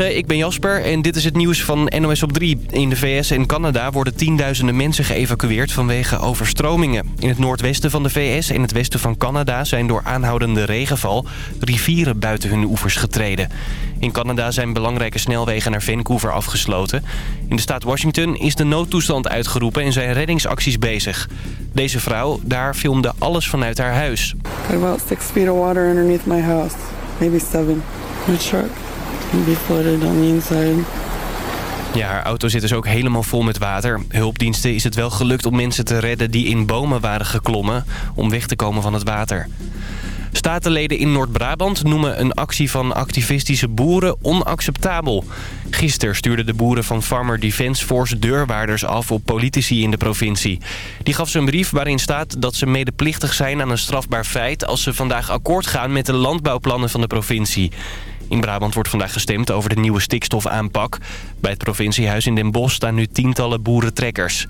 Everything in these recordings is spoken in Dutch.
Ik ben Jasper en dit is het nieuws van NOS op 3. In de VS en Canada worden tienduizenden mensen geëvacueerd vanwege overstromingen. In het noordwesten van de VS en het westen van Canada zijn door aanhoudende regenval rivieren buiten hun oevers getreden. In Canada zijn belangrijke snelwegen naar Vancouver afgesloten. In de staat Washington is de noodtoestand uitgeroepen en zijn reddingsacties bezig. Deze vrouw daar filmde alles vanuit haar huis. About six feet of water underneath my house, maybe seven. My truck be flooded on the inside. Ja, haar auto zit dus ook helemaal vol met water. Hulpdiensten is het wel gelukt om mensen te redden die in bomen waren geklommen... om weg te komen van het water. Statenleden in Noord-Brabant noemen een actie van activistische boeren onacceptabel. Gisteren stuurden de boeren van Farmer Defence Force deurwaarders af op politici in de provincie. Die gaf ze een brief waarin staat dat ze medeplichtig zijn aan een strafbaar feit... als ze vandaag akkoord gaan met de landbouwplannen van de provincie. In Brabant wordt vandaag gestemd over de nieuwe stikstofaanpak. Bij het provinciehuis in Den Bosch staan nu tientallen boerentrekkers.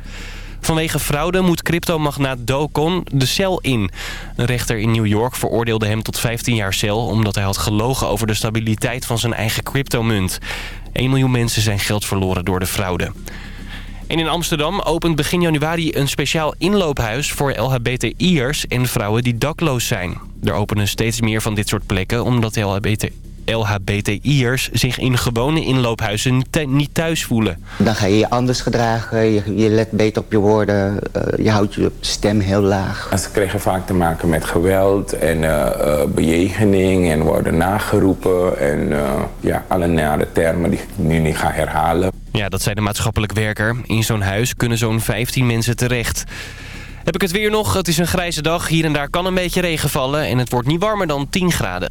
Vanwege fraude moet cryptomagnaat Do de cel in. Een rechter in New York veroordeelde hem tot 15 jaar cel... omdat hij had gelogen over de stabiliteit van zijn eigen cryptomunt. 1 miljoen mensen zijn geld verloren door de fraude. En in Amsterdam opent begin januari een speciaal inloophuis voor LHBTI'ers en vrouwen die dakloos zijn. Er openen steeds meer van dit soort plekken omdat LHBT LHBTI'ers zich in gewone inloophuizen niet thuis voelen. Dan ga je je anders gedragen, je, je let beter op je woorden, uh, je houdt je stem heel laag. Ze krijgen vaak te maken met geweld en uh, bejegening en worden nageroepen. En ja, alle nare termen die ik nu niet ga herhalen. Ja, dat zei de maatschappelijk werker. In zo'n huis kunnen zo'n 15 mensen terecht. Heb ik het weer nog? Het is een grijze dag. Hier en daar kan een beetje regen vallen. En het wordt niet warmer dan 10 graden.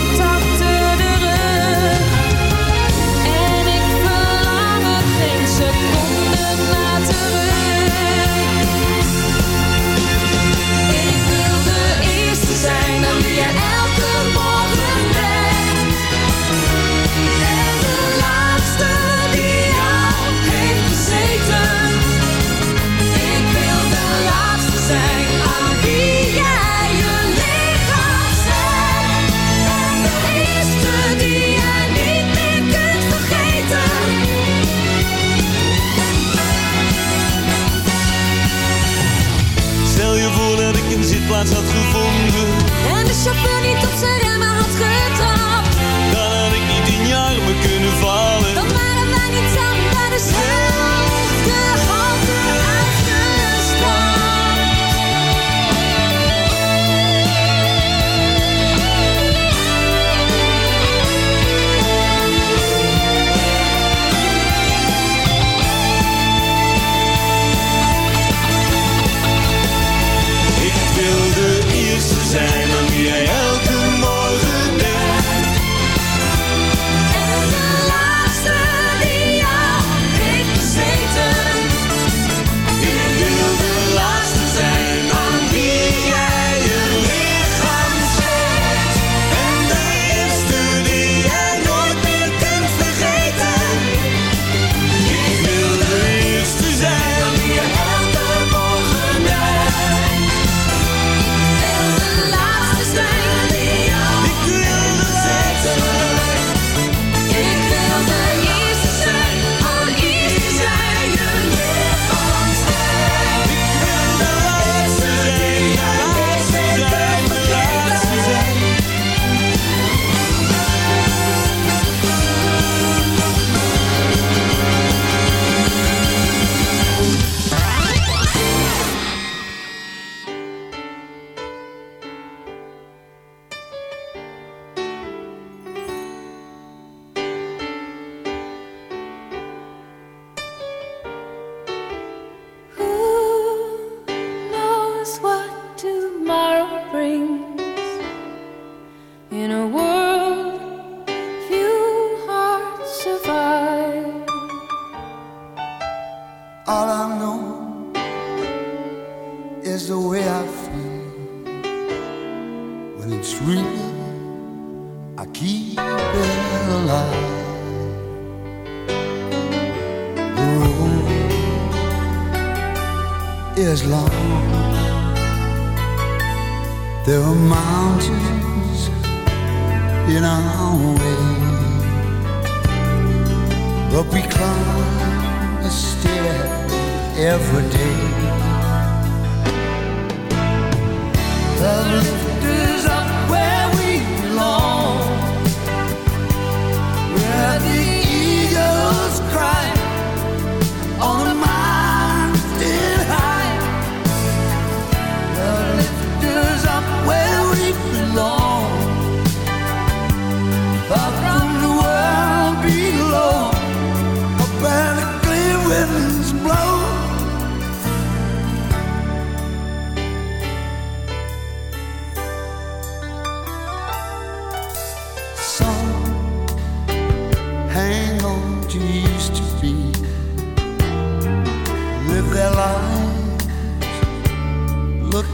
zijn zitplaats had gevonden. En de chauffeur niet op zijn remmen is long. There are mountains in our way, but we climb a stair every day. Love lifts up where we belong, where the eagles cry on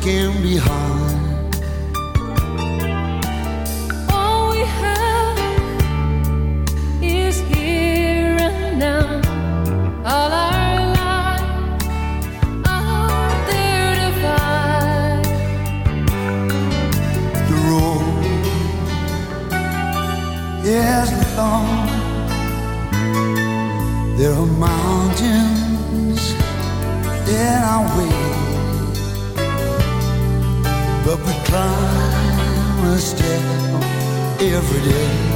can be hard. every day.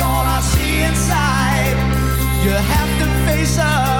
Somebody's gonna see inside. You have to face up.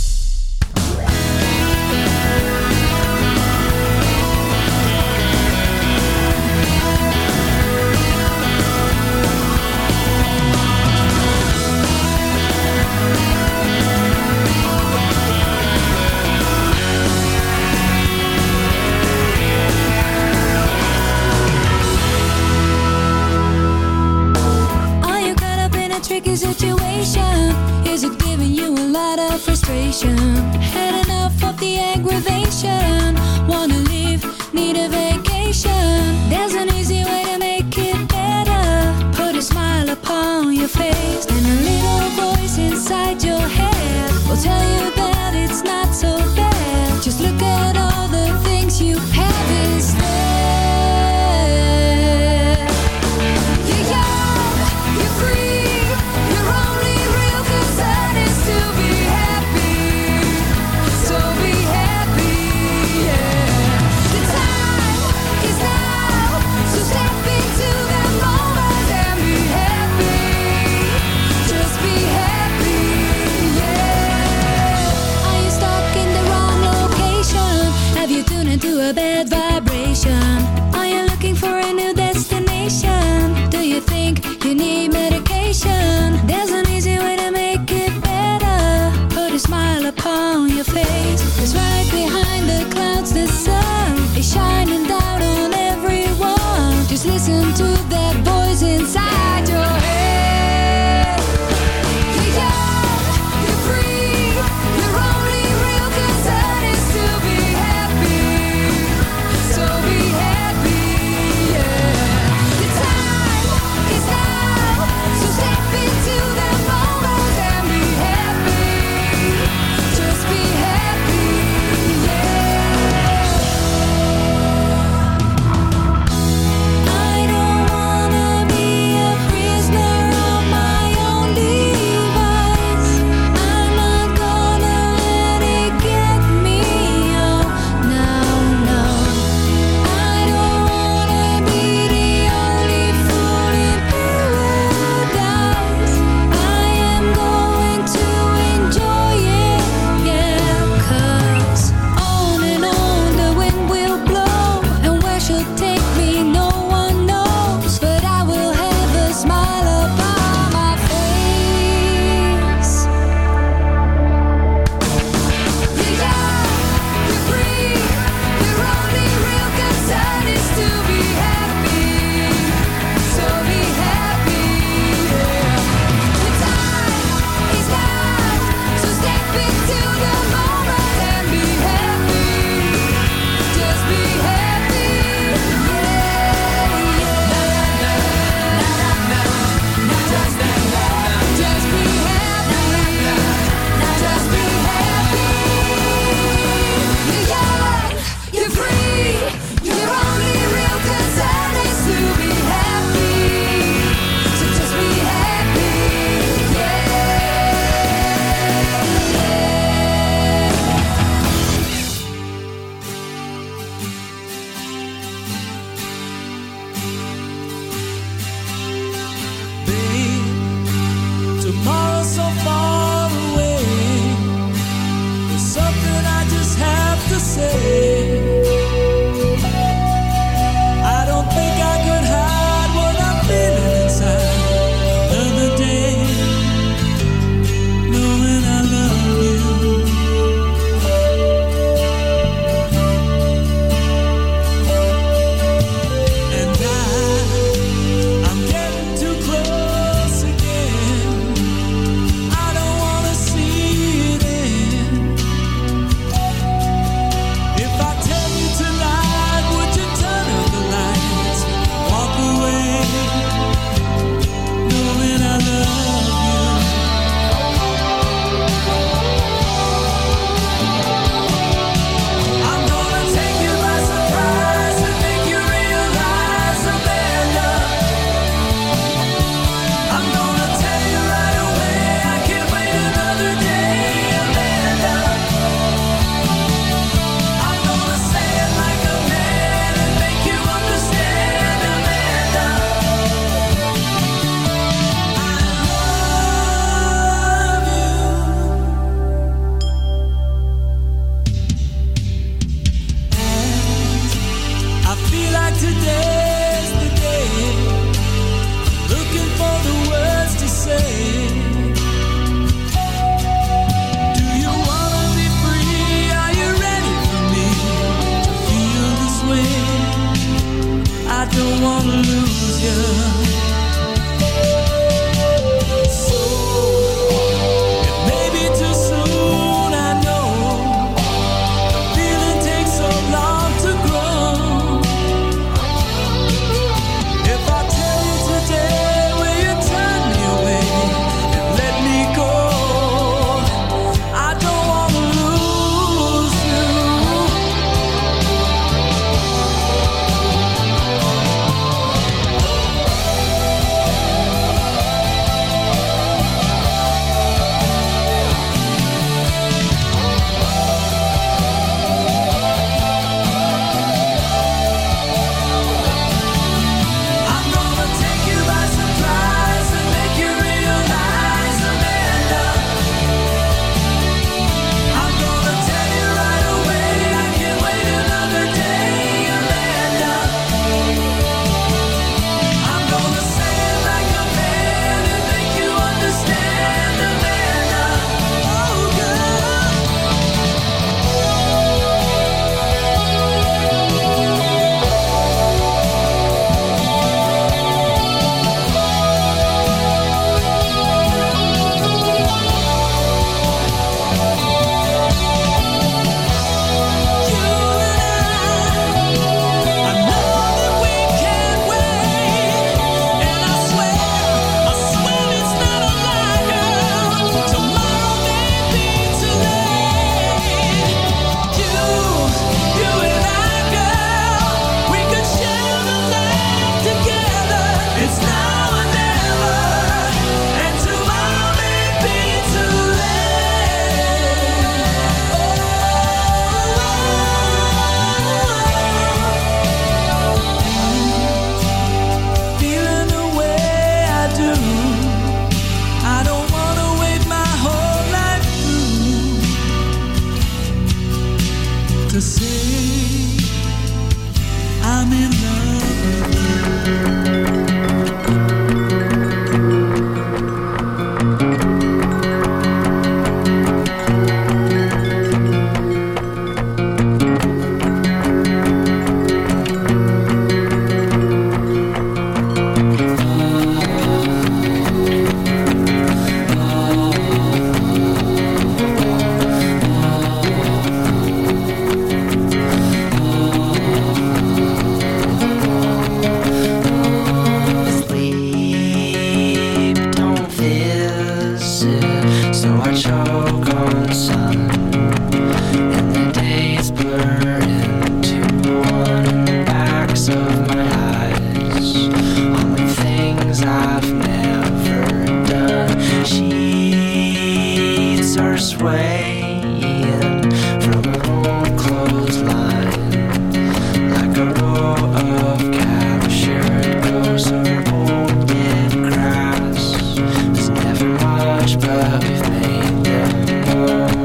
pain.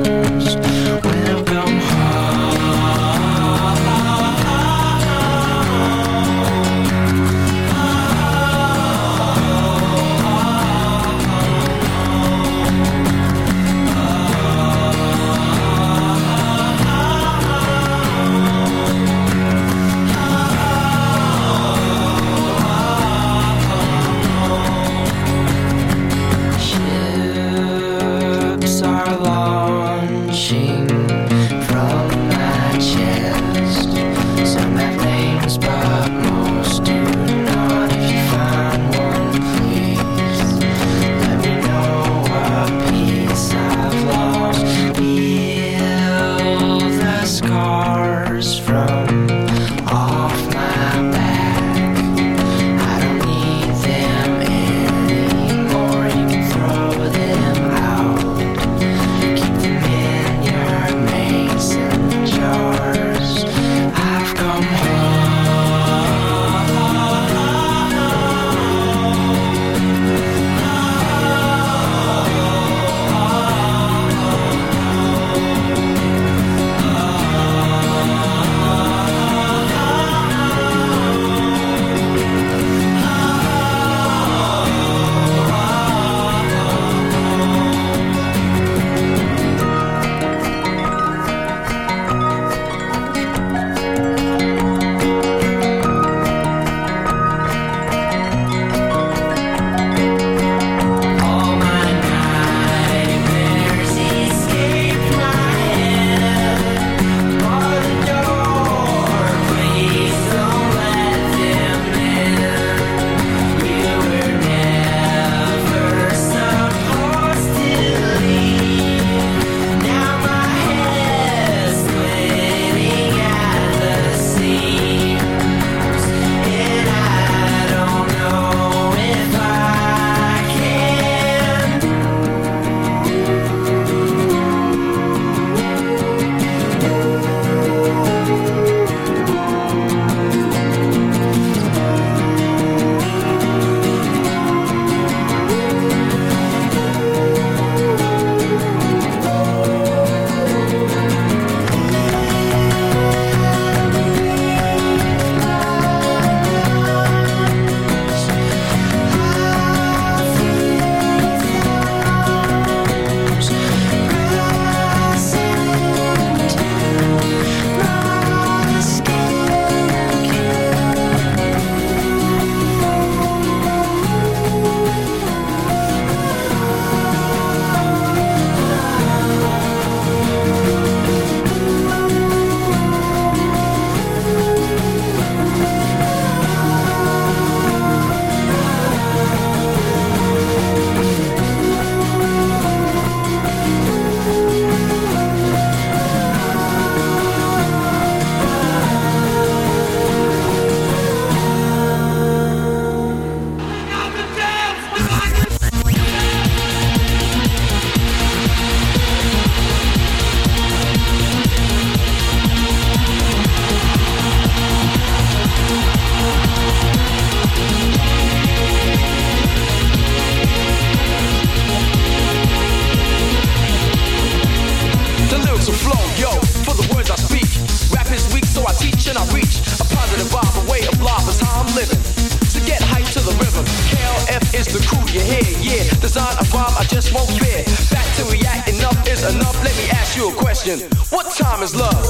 you're here, yeah. Design a rhyme I just won't fear. Back to react, enough is enough. Let me ask you a question. What time is love?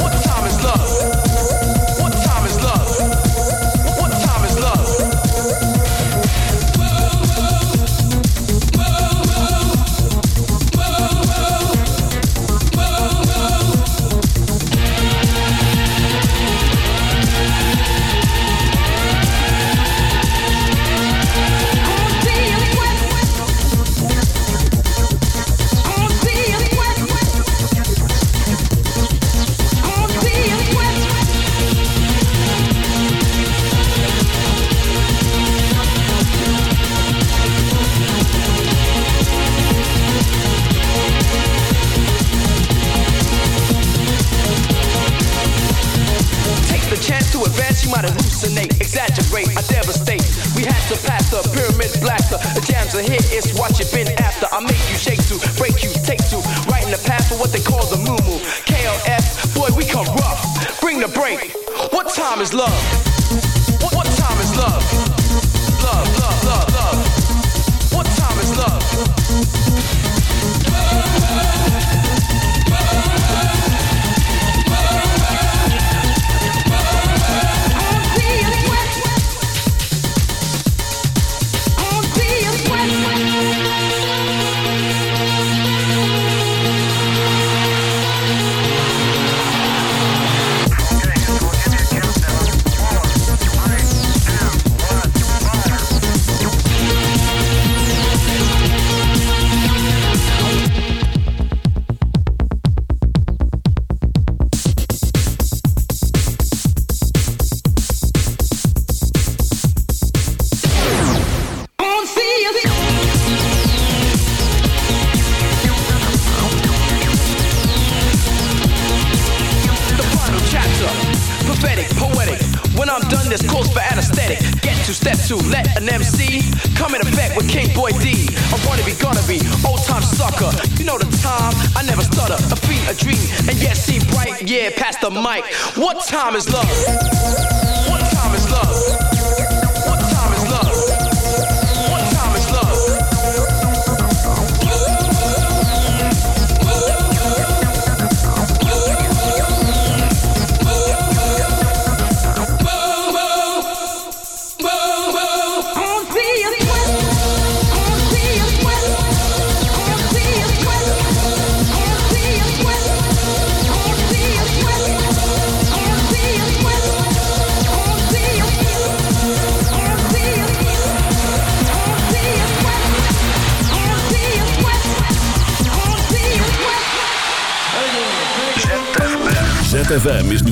What time is love?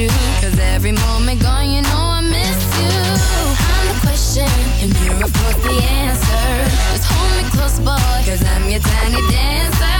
you. Cause every moment gone, you know I miss you. I'm the question, and you're of course the answer. Just hold me close, boy, cause I'm your tiny dancer.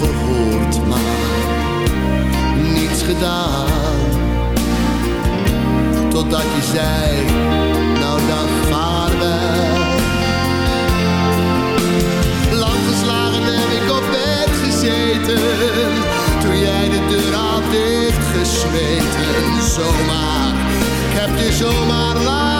gehoord, maar niets gedaan. Totdat je zei, nou dan vaarwel. Lang geslagen heb ik op bed gezeten, toen jij de deur had dichtgesmeten. Zomaar, heb je zomaar laten